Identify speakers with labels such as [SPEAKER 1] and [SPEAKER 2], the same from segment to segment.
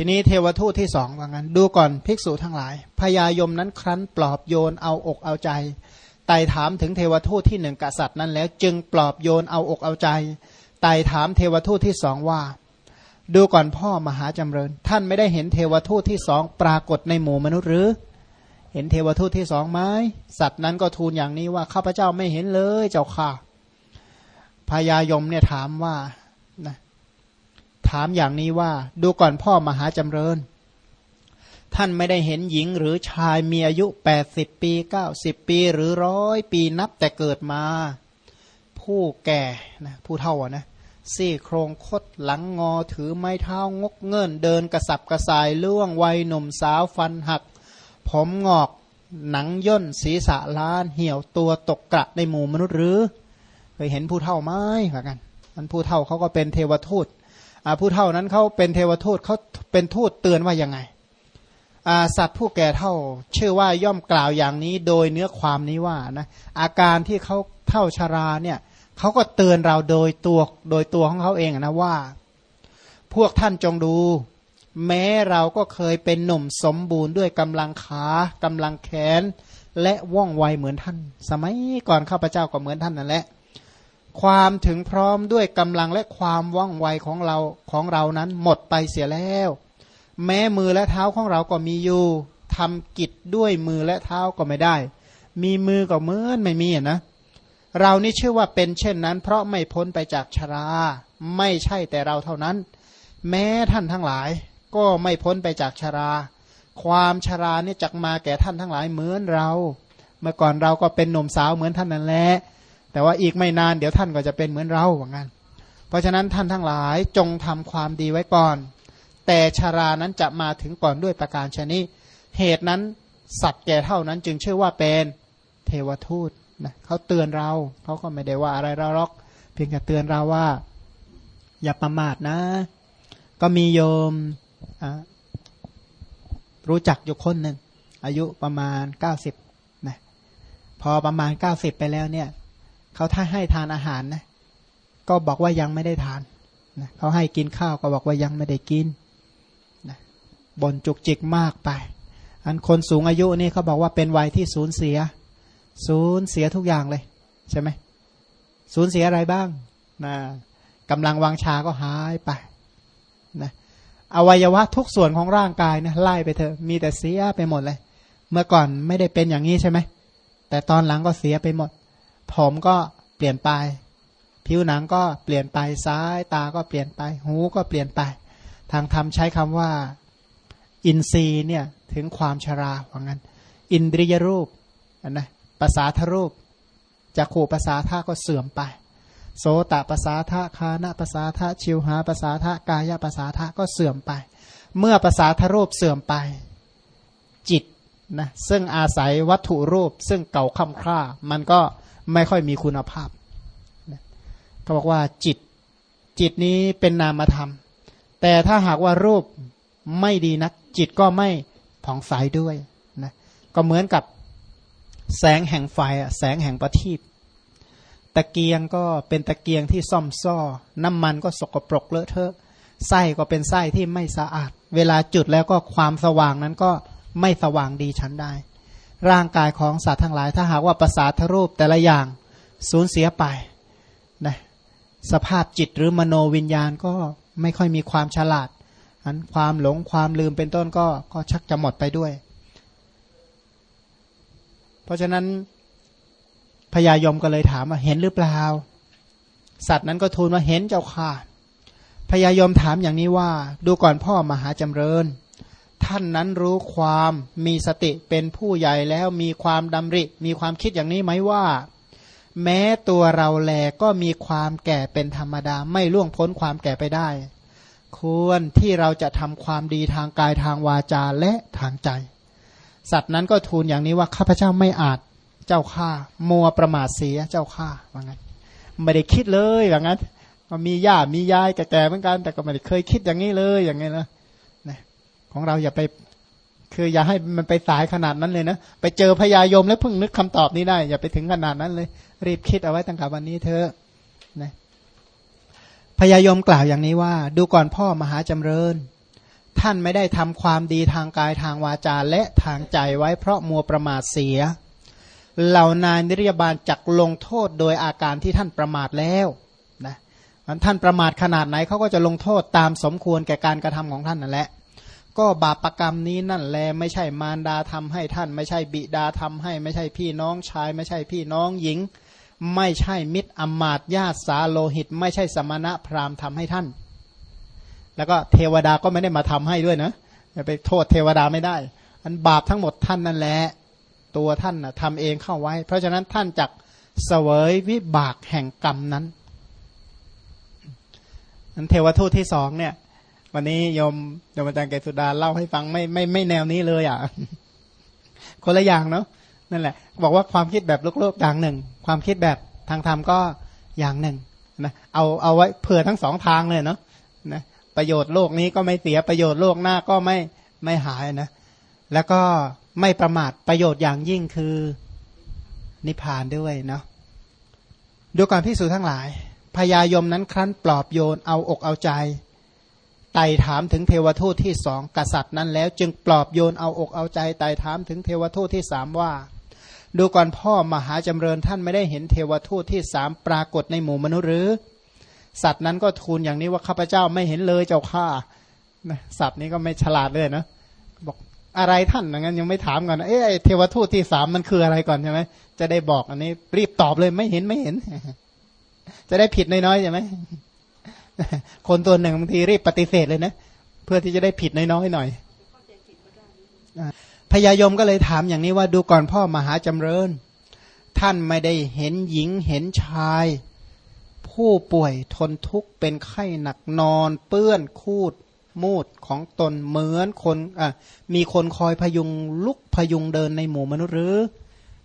[SPEAKER 1] ทีนี้เทวทูตที่สองว่างั้น ดูก่อนภิกษุทั้งหลายพญายมนั้นครั้นปลอบโยนเอาอกเอาใจไต่ถามถึงเทวทูตที่หนึ่งกษัตริย์นั้นแล้ว จึงปลอบโยนเอาอกเอาใจไต่ถามเทวทูตที่สองว่า ดูก่อนพ่อมหาจำเริญ ท่านไม่ได้เห็นเทวทูตที่สองปรากฏในหมู่มนุษย์หรือ เห็นเทวทูตที่สองไหมสัตว์นั้นก็ทูลอย่างนี้ว่าข้าพเจ้าไม่เห็นเลยเจ้าค่ะพญายมเนี่ยถามว่า ถามอย่างนี้ว่า ดูก่อนพ่อมหาจำเริญ ท่านไม่ได้เห็นหญิงหรือชายมีอายุ 80 ปี 90 ปีหรือร้อยปีนับแต่เกิดมา ผู้แก่นะผู้เท่านะซี่โครงคดหลังงอถือไม้เท้างกเงินเดินกระสับกระส่ายล่วงวัยหนุ่มสาวฟันหัก ผมงอกหนังย่นศีรษะล้าน เหี่ยวตัวตกกระในหมู่มนุษย์หรือเคยเห็นผู้เท่าไหมเหมือนกันมันผู้เท่าเขาก็เป็นเทวทูต ผู้เท่านั้นเขาเป็นเทวทูตเขาเป็นทูตเตือนว่ายังไงสัตว์ผู้แก่เท่าเชื่อว่าย่อมกล่าวอย่างนี้โดยเนื้อความนี้ว่านะอาการที่เขาเท่าชาราเนี่ยเขาก็เตือนเราโดยตัวโดยตัวของเขาเองนะว่า พวกท่านจงดู แม้เราก็เคยเป็นหนุ่มสมบูรณ์ด้วยกำลังขากำลังแขน และว่องไวเหมือนท่าน สมัยก่อนข้าพเจ้าก็เหมือนท่านนั่นแหละ ความถึงพร้อมด้วยกำลังและความว่องไวของเราของเรานั้นหมดไปเสียแล้ว แม้มือและเท้าของเราก็มีอยู่ทำกิจด้วยมือและเท้าก็ไม่ได้ มีมือก็เหมือนไม่มีนะเรานี่ชื่อว่าเป็นเช่นนั้น เพราะไม่พ้นไปจากชรา ไม่ใช่แต่เราเท่านั้น แม้ท่านทั้งหลาย ก็ไม่พ้นไปจากชรา ความชรานี่จักมาแก่ท่านทั้งหลายเหมือนเรา เมื่อก่อนเราก็เป็นหนุ่มสาวเหมือนท่านนั่นแหละ แต่ว่าอีกไม่นานเดี๋ยวท่านก็จะเป็นเหมือนเราเหมือนกันเพราะฉะนั้นท่านทั้งหลายจงทำความดีไว้ก่อน แต่ชารานั้นจะมาถึงก่อนด้วยประการชนิเหตุนั้นสัตว์แก่เท่านั้นจึงชื่อว่าเป็นเทวทูตนะเขาเตือนเราเขาก็ไม่ได้ว่าอะไรเราหรอก เพียงแต่เตือนเราว่า อย่าประมาทนะ ก็มีโยมรู้จักอยู่คนหนึ่งอายุประมาณเก้าสิบนะพอประมาณเก้าสิบไปแล้วเนี่ย เขาถ้าให้ทานอาหารนะ ก็บอกว่ายังไม่ได้ทานนะเขาให้กินข้าวก็บอกว่ายังไม่ได้กินนะบนจุกจิกมากไป อันคนสูงอายุนี่เขาบอกว่าเป็นวัยที่สูญเสีย สูญเสียทุกอย่างเลย ใช่ไหมสูญเสียอะไรบ้างนะกำลังวังชาก็หายไปนะอวัยวะทุกส่วนของร่างกายนะไล่ไปเถอะมีแต่เสียไปหมดเลย เมื่อก่อนไม่ได้เป็นอย่างนี้ใช่ไหมแต่ตอนหลังก็เสียไปหมด ผมก็เปลี่ยนไป ผิวหนังก็เปลี่ยนไปซ้ายตาก็เปลี่ยนไป หูก็เปลี่ยนไป ทางธรรมใช้คำว่า อินทรีย์เนี่ยถึงความชราว่างั้น อินทรียรูปนนะภาษาทรูปจักขู่ภาษาท่าก็เสื่อมไป โสตภาษาทะคานะภาษาทะชิวหาภาษาทะกายภาษาทะก็เสื่อมไป เมื่อภาษาทรูปเสื่อมไป จิตนะซึ่งอาศัยวัตถุรูปซึ่งเก่าคำคร่ามันก็ ไม่ค่อยมีคุณภาพเขาบอกว่าจิตจิตนี้เป็นนามธรรม แต่ถ้าหากว่ารูปไม่ดีนัก จิตก็ไม่ผ่องใสด้วยนะก็เหมือนกับแสงแห่งไฟแสงแห่งประทีปตะเกียงก็เป็นตะเกียงที่ซ่อมซ่อ น้ำมันก็สกปรกเลอะเทอะไส้ก็เป็นไส้ที่ไม่สะอาด เวลาจุดแล้วก็ความสว่างนั้นก็ไม่สว่างดีชั้นได้ ร่างกายของสัตว์ทั้งหลาย ถ้าหากว่าประสาทรูปแต่ละอย่างสูญเสียไปนะสภาพจิตหรือมโนวิญญาณก็ไม่ค่อยมีความฉลาดอันความหลงความลืมเป็นต้นก็ก็ชักจะหมดไปด้วย เพราะฉะนั้นพญายมก็เลยถามว่าเห็นหรือเปล่า สัตว์นั้นก็ทูลว่าเห็นเจ้าค่ะพญายมถามอย่างนี้ว่า ดูก่อนพ่อมหาจำเริญ ท่านนั้นรู้ความมีสติเป็นผู้ใหญ่แล้วมีความดำริ มีความคิดอย่างนี้ไหมว่า แม้ตัวเราแลก็มีความแก่เป็นธรรมดา ไม่ล่วงพ้นความแก่ไปได้ ควรที่เราจะทำความดีทางกายทางวาจาและทางใจ สัตว์นั้นก็ทูลอย่างนี้ว่าข้าพเจ้าไม่อาจเจ้าข้ามัวประมาทเสียเจ้าข้าว่างั้นไม่ได้คิดเลยว่างั้นมีญามียายแก่ๆเหมือนกัน แต่ก็ไม่ได้เคยคิดอย่างนี้เลยอย่างนี้นะ ของเราอย่าไป คืออย่าให้มันไปสายขนาดนั้นเลยนะ ไปเจอพยายมแล้วเพิ่งนึกคำตอบนี้ได้ อย่าไปถึงขนาดนั้นเลย รีบคิดเอาไว้ตั้งแต่วันนี้เธอนะพยายมกล่าวอย่างนี้ว่า ดูก่อนพ่อมหาจำเริญ ท่านไม่ได้ทำความดีทางกายทางวาจาและทางใจไว้เพราะมัวประมาทเสีย เหล่านายนิรยาบาลจักลงโทษโดยอาการที่ท่านประมาทแล้วนะท่านประมาทขนาดไหนเขาก็จะลงโทษตามสมควรแก่การกระทำของท่านนั่นแหละ ก็บาปรกรรมนี้นั่นแหละไม่ใช่มารดาทำให้ท่าน ไม่ใช่บิดาทำให้ ไม่ใช่พี่น้องชาย ไม่ใช่พี่น้องหญิง ไม่ใช่มิตรอมาตญาติสาโลหิต ไม่ใช่สมณะพราหมณ์ทำให้ท่าน แล้วก็เทวดาก็ไม่ได้มาทำให้ด้วยนะอย่าไปโทษเทวดาไม่ได้ อันบาปทั้งหมดท่านนั่นแหละตัวท่านนะทำเองเข้าไว้ เพราะฉะนั้นท่านจักเสวยวิบากแห่งกรรมนั้นอันเทวทูตที่สองเนี่ย วันนี้โยมโยมอาจารย์เกศสุดาเล่าให้ฟังไม่ไม่ไม่แนวนี้เลยอะ คนละอย่างเนาะนั่นแหละ บอกว่าความคิดแบบโลกๆอย่างหนึ่ง ความคิดแบบทางธรรมก็อย่างหนึ่งนะเอาเอาไว้เผื่อทั้งสองทางเลยเนาะนะประโยชน์โลกนี้ก็ไม่เสียประโยชน์โลกหน้าก็ไม่ไม่หายนะ แล้วก็ไม่ประมาทประโยชน์อย่างยิ่งคือนิพพานด้วยเนาะดูการพิสูจน์ทั้งหลายพญายมนั้นครั้นปลอบโยนเอาอกเอาใจ ไต่ถามถึงเทวทูตที่สองกษัตริย์นั้นแล้ว จึงปลอบโยนเอาอกเอาใจไต่ถามถึงเทวทูตที่สามว่า ดูก่อนพ่อมหาจำเริญท่านไม่ได้เห็นเทวทูตที่สามปรากฏในหมู่มนุษย์หรือ สัตว์นั้นก็ทูลอย่างนี้ว่าข้าพเจ้าไม่เห็นเลยเจ้าข้าสัตว์นี้ก็ไม่ฉลาดเลยนะบอกอะไรท่านอย่างนั้นยังไม่ถามก่อนเอ๊ะเทวทูตที่สามมันคืออะไรก่อนใช่ไหมจะได้บอกอันนี้รีบตอบเลยไม่เห็นไม่เห็น จะได้ผิดน้อยๆใช่ไหม คนตัวหนึ่งบางทีรีบปฏิเสธเลยนะ เพื่อที่จะได้ผิดน้อยๆหน่อยพญายมก็เลยถามอย่างนี้ว่าดูก่อนพ่อมหาจำเริญ ท่านไม่ได้เห็นหญิงเห็นชาย ผู้ป่วยทนทุกข์เป็นไข้หนักนอนเปื้อนคูดมูดของตนเหมือนคนมีคนคอยพยุงลุกพยุงเดินในหมู่มนุษย์หรือ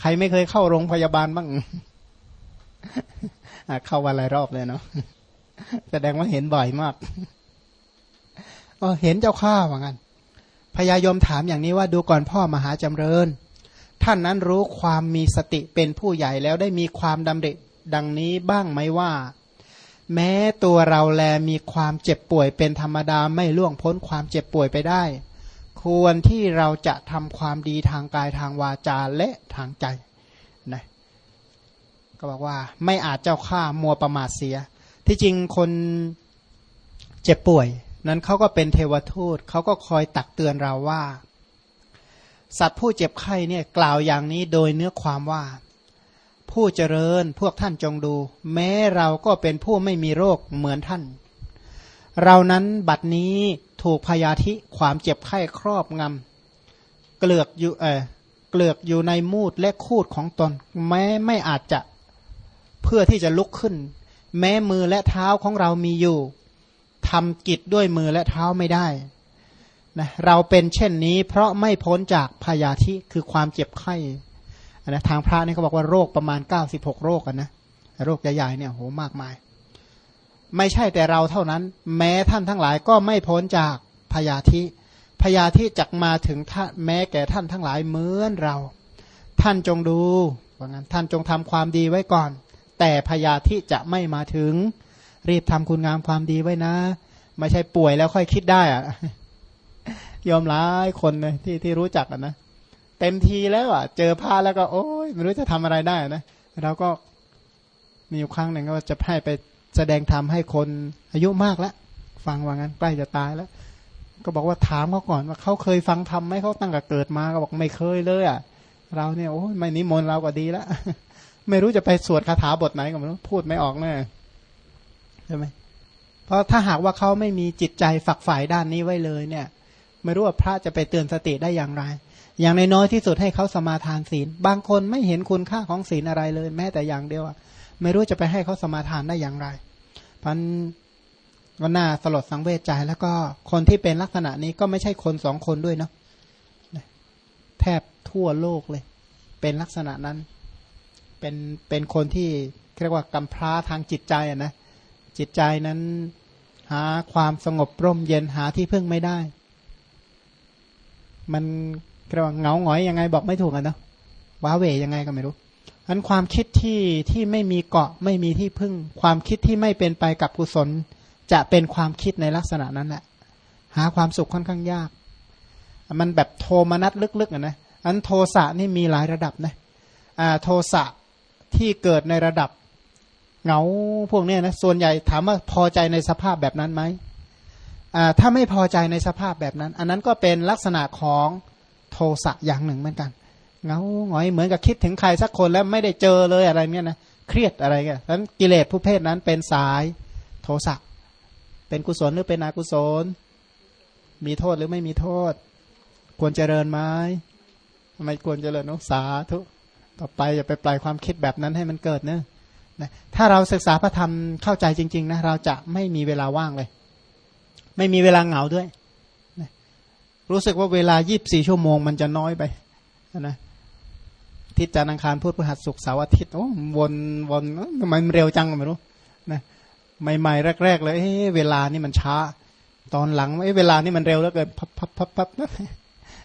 [SPEAKER 1] ใครไม่เคยเข้าโรงพยาบาลบ้างเข้าวันหลายรอบเลยเนาะ แสดงว่าเห็นบ่อยมากเออเห็นเจ้าข้าว่างั้นพญายมถามอย่างนี้ว่าดูก่อนพ่อมหาจำเริญ ท่านนั้นรู้ความมีสติเป็นผู้ใหญ่แล้วได้มีความดำริดังนี้บ้างไหมว่า แม้ตัวเราแลมีความเจ็บป่วยเป็นธรรมดาไม่ล่วงพ้นความเจ็บป่วยไปได้ ควรที่เราจะทำความดีทางกายทางวาจาและทางใจนะก็บอกว่าไม่อาจเจ้าข้ามัวประมาทเสีย ที่จริงคนเจ็บป่วย นั้นเขาก็เป็นเทวทูตเขาก็คอยตักเตือนเราว่า สัตว์ผู้เจ็บไข้เนี่ยกล่าวอย่างนี้โดยเนื้อความว่า ผู้เจริญพวกท่านจงดู แม้เราก็เป็นผู้ไม่มีโรคเหมือนท่าน เรานั้นบัดนี้ถูกพยาธิความเจ็บไข้ครอบงำเกลือกอยู่เออเกลือกอยู่ในมูดและคูดของตนแม้ไม่อาจจะเพื่อที่จะลุกขึ้น แม้มือและเท้าของเรามีอยู่ทำกิจด้วยมือและเท้าไม่ได้นะเราเป็นเช่นนี้ เพราะไม่พ้นจากพยาธิคือความเจ็บไข้นะทางพระนี่เขาบอกว่าโรคประมาณ 96 โรคกันนะโรคใหญ่ๆเนี่ยโหมากมาย ไม่ใช่แต่เราเท่านั้น แม้ท่านทั้งหลายก็ไม่พ้นจากพยาธิพยาธิจักมาถึงท่านแม้แก่ท่านทั้งหลายเหมือนเรา ท่านจงดูว่างั้นท่านจงทำความดีไว้ก่อน แต่พยาธิจะไม่มาถึง รีบทำคุณงามความดีไว้นะ ไม่ใช่ป่วยแล้วค่อยคิดได้อะยอมร้ายคนเลยที่ที่รู้จักนะเต็มทีแล้วอะ เจอผ้าแล้วก็ โอ้ยไม่รู้จะทำอะไรได้นะเราก็มีอยู่ครั้งหนึ่งก็จะให้ไปแสดงธรรมให้คนอายุมากแล้วฟังว่างั้นใกล้จะตายแล้ว ก็บอกว่าถามเขาก่อนว่าเขาเคยฟังธรรมไหมเขาตั้งแต่เกิดมาก็บอกไม่เคยเลยอะ เราเนี่ยโอ้ยไม่นิมนต์เราก็ดีแล้ว ไม่รู้จะไปสวดคาถาบทไหนก็ไม่รู้พูดไม่ออกแน่ใช่ไหมเพราะถ้าหากว่าเขาไม่มีจิตใจฝักฝ่ายด้านนี้ไว้เลยเนี่ย ไม่รู้ว่าพระจะไปเตือนสติได้อย่างไร อย่างในน้อยที่สุดให้เขาสมาทานศีล บางคนไม่เห็นคุณค่าของศีลอะไรเลย แม้แต่อย่างเดียวไม่รู้จะไปให้เขาสมาทานได้อย่างไรพันก็น่าสลดสังเวชใจแล้วก็คนที่เป็นลักษณะนี้ก็ไม่ใช่คนสองคนด้วยเนาะแทบทั่วโลกเลย เป็นลักษณะนั้น เป็นเป็นคนที่เรียกว่ากำพร้าทางจิตใจอะนะจิตใจนั้นหาความสงบร่มเย็นหาที่พึ่งไม่ได้ มันเรียกว่าเงาหงอยยังไงบอกไม่ถูกกันเนาะว้าเวยังไงก็ไม่รู้อันความคิดที่ที่ไม่มีเกาะไม่มีที่พึ่ง ความคิดที่ไม่เป็นไปกับกุศล จะเป็นความคิดในลักษณะนั้นแหละหาความสุขค่อนข้างยาก มันแบบโทมนัสลึกๆอะนะอันโทสะนี่มีหลายระดับนะอ่าโทสะ ที่เกิดในระดับเหงาพวกนี้นะส่วนใหญ่ถามว่าพอใจในสภาพแบบนั้นไหมอ่าถ้าไม่พอใจในสภาพแบบนั้น อันนั้นก็เป็นลักษณะของโทสะอย่างหนึ่งเหมือนกันเงาหงอยเหมือนกับคิดถึงใครสักคนแล้วไม่ได้เจอเลยอะไรเนี้ยนะเครียดอะไรเงี้ยนั้นกิเลสผู้เพศนั้นเป็นสายโทสะเป็นกุศลหรือเป็นอกุศล มีโทษหรือไม่มีโทษ ควรเจริญไหมไม่ควรเจริญนุสาทุ ต่อไปอย่าไปปล่อยความคิดแบบนั้นให้มันเกิดเนะนะถ้าเราศึกษาพระธรรมเข้าใจจริง ๆ นะ เราจะไม่มีเวลาว่างเลย ไม่มีเวลาเหงาด้วยนะรู้สึกว่าเวลายีิบสี่ชั่วโมงมันจะน้อยไปนะทิศจันทร์อังคารพุธพฤหัสศุกร์เสาร์อาทิตย์โอ้วนวนทำไมมันเร็วจังไม่รู้นะใหม่ๆแรก ๆ เลยเวลานี่มันช้า ตอนหลังเวลานี่มันเร็วแล้วเกินพับพับพับพับ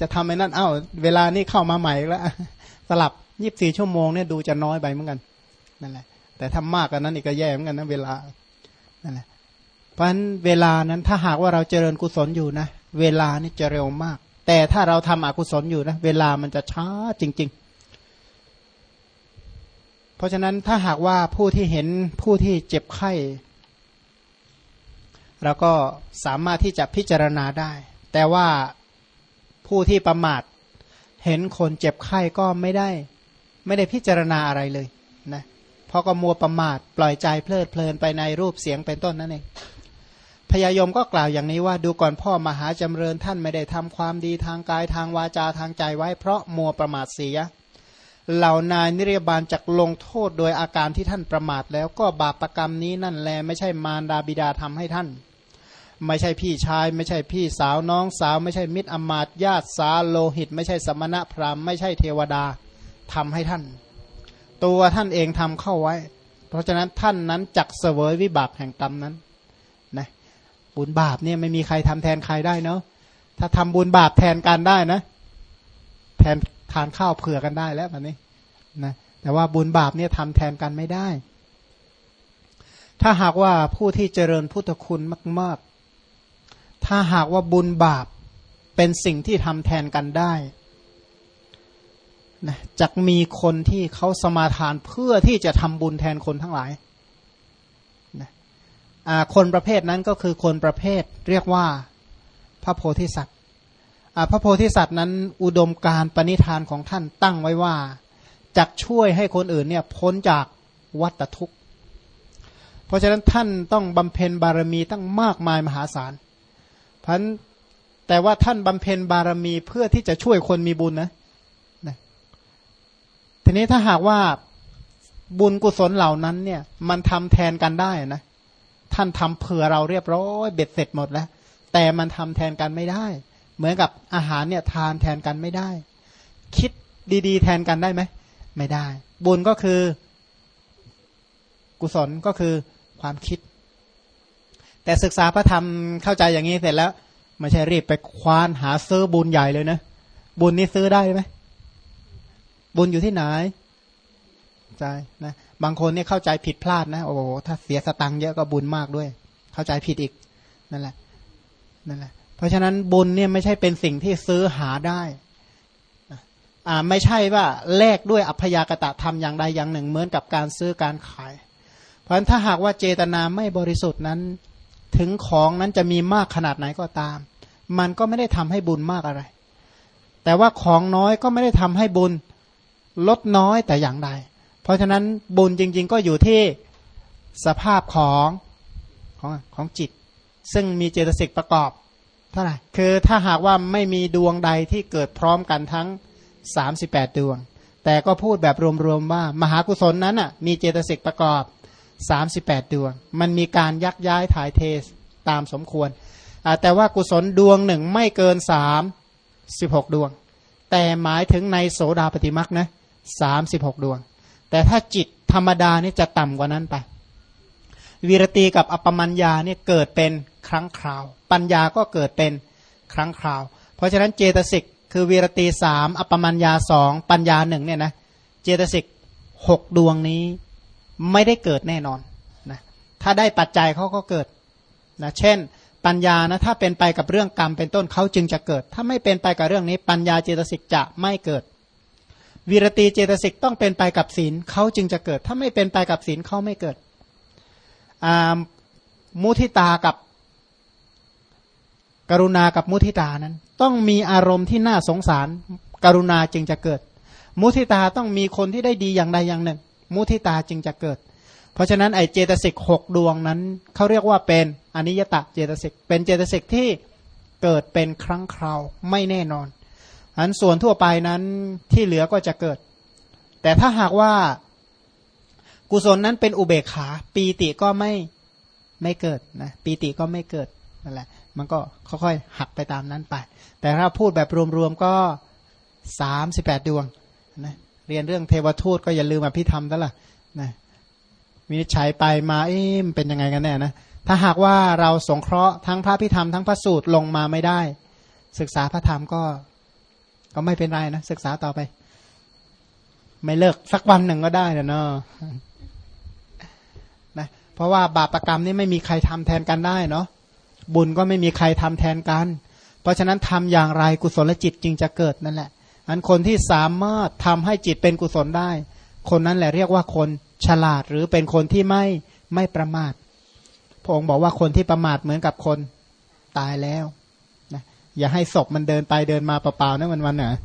[SPEAKER 1] จะทำไอ้นั่นเอ้าเวลานี่เข้ามาใหม่แล้วสลับ ยีิบสี่ชั่วโมงเนี่ยดูจะน้อยไปเหมือนกันนั่นแหละ แต่ถ้ามากกว่านั้นอีกก็แย่เหมือนกันนะเวลานั่นแหละเพราะฉะนั้นเวลานั้นถ้าหากว่าเราเจริญกุศลอยู่นะเวลานี่จะเร็วมาก แต่ถ้าเราทำอกุศลอยู่นะเวลามันจะช้าจริงๆราะฉะนั้นถ้าหากว่าผู้ที่เห็นผู้ที่เจ็บไข้เราก็สามารถที่จะพิจารณาได้ แต่ว่าผู้ที่ประมาทเห็นคนเจ็บไข้ก็ไม่ได้ ไม่ได้พิจารณาอะไรเลยนะเพราะก็มัวประมาทปล่อยใจเพลิดเพลินไปในรูปเสียงเป็นต้นนั่นเองพญายมก็กล่าวอย่างนี้ว่าดูก่อนพ่อมหาจำเริญท่านไม่ได้ทำความดีทางกายทางวาจาทางใจไว้ เพราะมัวประมาทเสีย เหล่านายนิรยบาลจักลงโทษโดยอาการที่ท่านประมาทแล้วก็บาปรกรรมนี้นั่นแลไม่ใช่มารดาบิดาทำให้ท่าน ไม่ใช่พี่ชาย ไม่ใช่พี่สาวน้องสาว ไม่ใช่มิตรอมาตญาติสาโลหิต ไม่ใช่สมณะพราหมณ์ไม่ใช่เทวดา ทำให้ท่าน ตัวท่านเองทำเข้าไว้ เพราะฉะนั้นท่านนั้นจักเสวยวิบากแห่งกรรมนั้นนะบุญบาปเนี่ยไม่มีใครทำแทนใครได้เนาะถ้าทำบุญบาปแทนกันได้นะ แทนทานข้าวเผื่อกันได้แล้วแบบนี้นะแต่ว่าบุญบาปเนี่ยทำแทนกันไม่ได้ ถ้าหากว่าผู้ที่เจริญพุทธคุณมาก ๆ ถ้าหากว่าบุญบาปเป็นสิ่งที่ทำแทนกันได้ นะจะมีคนที่เขาสมาทานเพื่อที่จะทำบุญแทนคนทั้งหลายนะคนประเภทนั้นก็คือคนประเภทเรียกว่าพระโพธิสัตว์พระโพธิสัตว์นั้นอุดมการปณิธานของท่านตั้งไว้ว่าจะช่วยให้คนอื่นเนี่ยพ้นจากวัฏทุกข์ เพราะฉะนั้นท่านต้องบำเพ็ญบารมีตั้งมากมายมหาศาลพันแต่ว่าท่านบำเพ็ญบารมีเพื่อที่จะช่วยคนมีบุญนะ ทีนี้ถ้าหากว่าบุญกุศลเหล่านั้นเนี่ย มันทำแทนกันได้นะ ท่านทำเผื่อเราเรียบร้อยเบ็ดเสร็จหมดแล้ว แต่มันทำแทนกันไม่ได้ เหมือนกับอาหารเนี่ยทานแทนกันไม่ได้ คิดดีๆ แทนกันได้ไหมไม่ได้ บุญก็คือ กุศลก็คือความคิด แต่ศึกษาพระธรรมเข้าใจอย่างนี้เสร็จแล้วไม่ใช่รีบไปควานหาซื้อบุญใหญ่เลยนะบุญนี้ซื้อได้ไหม บุญอยู่ที่ไหนใจนะบางคนเนี่ยเข้าใจผิดพลาดนะโอ้โหถ้าเสียสตังค์เยอะก็บุญมากด้วย เข้าใจผิดอีกนั่นแหละนั่นแหละ เพราะฉะนั้นบุญเนี่ยไม่ใช่เป็นสิ่งที่ซื้อหาได้อ่าไม่ใช่ว่าแลกด้วยอัพยากตะธรรมอย่างใดอย่างหนึ่ง เหมือนกับการซื้อการขาย เพราะฉะนั้นถ้าหากว่าเจตนาไม่บริสุทธิ์นั้น ถึงของนั้นจะมีมากขนาดไหนก็ตาม มันก็ไม่ได้ทำให้บุญมากอะไร แต่ว่าของน้อยก็ไม่ได้ทำให้บุญ ลดน้อยแต่อย่างใด เพราะฉะนั้นบุญจริง ๆ ก็อยู่ที่สภาพของของของจิต ซึ่งมีเจตสิกประกอบเท่าไหร่คือถ้าหากว่าไม่มีดวงใดที่เกิดพร้อมกันทั้งสามสิบแปดดวง แต่ก็พูดแบบรวมๆว่า มหากุศลนั้นอะมีเจตสิกประกอบสามสิบแปดดวง มันมีการยักย้ายถ่ายเทตามสมควร แต่ว่ากุศลดวงหนึ่งไม่เกินสามสิบหกดวง แต่หมายถึงในโสดาปฏิมักนะ สามสิบหกดวง แต่ถ้าจิตธรรมดานี่จะต่ำกว่านั้นไป วีรตีกับอัปมัญญาเนี่ยเกิดเป็นครั้งคราว ปัญญาก็เกิดเป็นครั้งคราว เพราะฉะนั้นเจตสิกคือวีรตีสามอปมัญญาสองปัญญาหนึ่งเนี่ยนะเจตสิกหกดวงนี้ไม่ได้เกิดแน่นอนนะถ้าได้ปัจจัยเขาก็เกิดนะเช่นปัญญานะถ้าเป็นไปกับเรื่องกรรมเป็นต้นเขาจึงจะเกิด ถ้าไม่เป็นไปกับเรื่องนี้ ปัญญาเจตสิกจะไม่เกิด วิรตีเจตสิกต้องเป็นไปกับศีลเขาจึงจะเกิด ถ้าไม่เป็นไปกับศีลเขาไม่เกิดมุทิตากับกรุณากับมุทิตานั้น ต้องมีอารมณ์ที่น่าสงสาร กรุณาจึงจะเกิด มุทิตาต้องมีคนที่ได้ดีอย่างใดอย่างหนึ่ง มุทิตาจึงจะเกิด เพราะฉะนั้นไอเจตสิกหกดวงนั้นเขาเรียกว่าเป็นอนิยตะเจตสิกเป็นเจตสิกที่เกิดเป็นครั้งคราวไม่แน่นอน อันส่วนทั่วไปนั้นที่เหลือก็จะเกิด แต่ถ้าหากว่ากุศลนั้นเป็นอุเบกขา ปีติก็ไม่ไม่เกิดนะปีติก็ไม่เกิดนั่นแหละ มันก็ค่อยๆหักไปตามนั้นไป แต่ถ้าพูดแบบรวมๆก็สามสิบแปดดวงนะเรียนเรื่องเทวทูตก็อย่าลืมอภิธรรมซะละนะวินิจฉัยไปมาเอ๊ะมันเป็นยังไงกันแน่นะถ้าหากว่าเราสงเคราะห์ทั้งพระพิธรรมทั้งพระสูตรลงมาไม่ได้ ศึกษาพระธรรมก็ ก็ไม่เป็นไรนะศึกษาต่อไป ไม่เลิกสักวันหนึ่งก็ได้นะเนาะนะเพราะว่าบาปรกรรมนี่ไม่มีใครทำแทนกันได้เนาะบุญก็ไม่มีใครทำแทนกัน เพราะฉะนั้นทำอย่างไรกุศลจิตจึงจะเกิดนั่นแหละอันคนที่สามารถทำให้จิตเป็นกุศลได้ คนนั้นแหละเรียกว่าคนฉลาดหรือเป็นคนที่ไม่ไม่ประมาทพระองค์บอกว่าคนที่ประมาทเหมือนกับคนตายแล้ว อย่าให้ศพมันเดินไปเดินมาเปล่าๆนะวันๆเนอะ